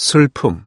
슬픔.